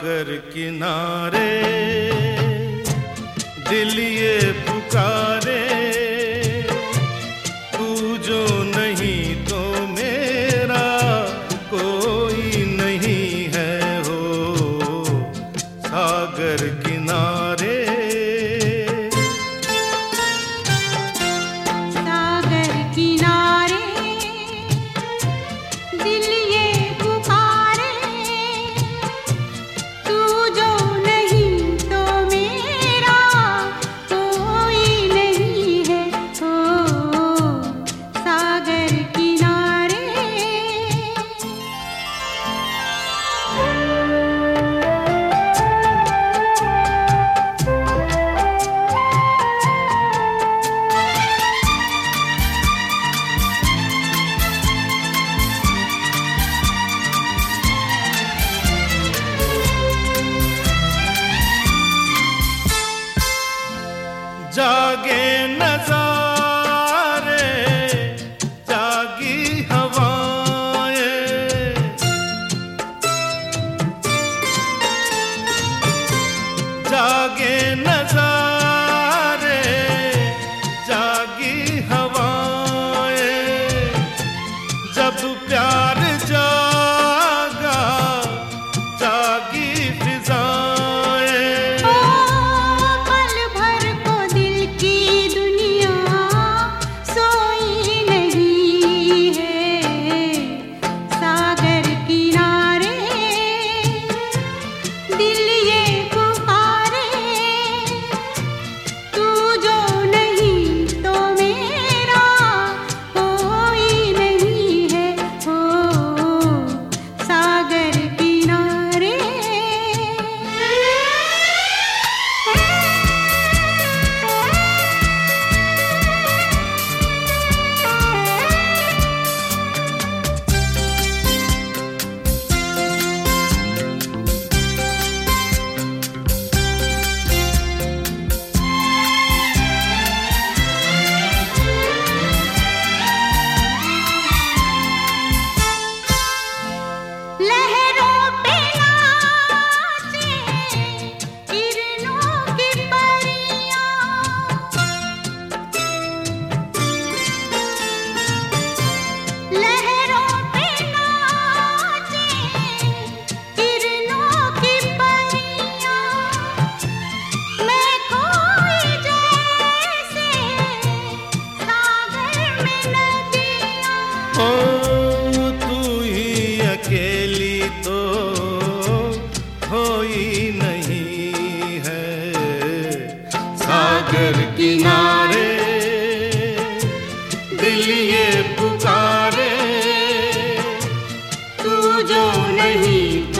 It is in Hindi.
सागर किनारे, दिल ये पुकारे। तू जो नहीं तो मेरा कोई नहीं है हो। सागर की जागे नजर नहीं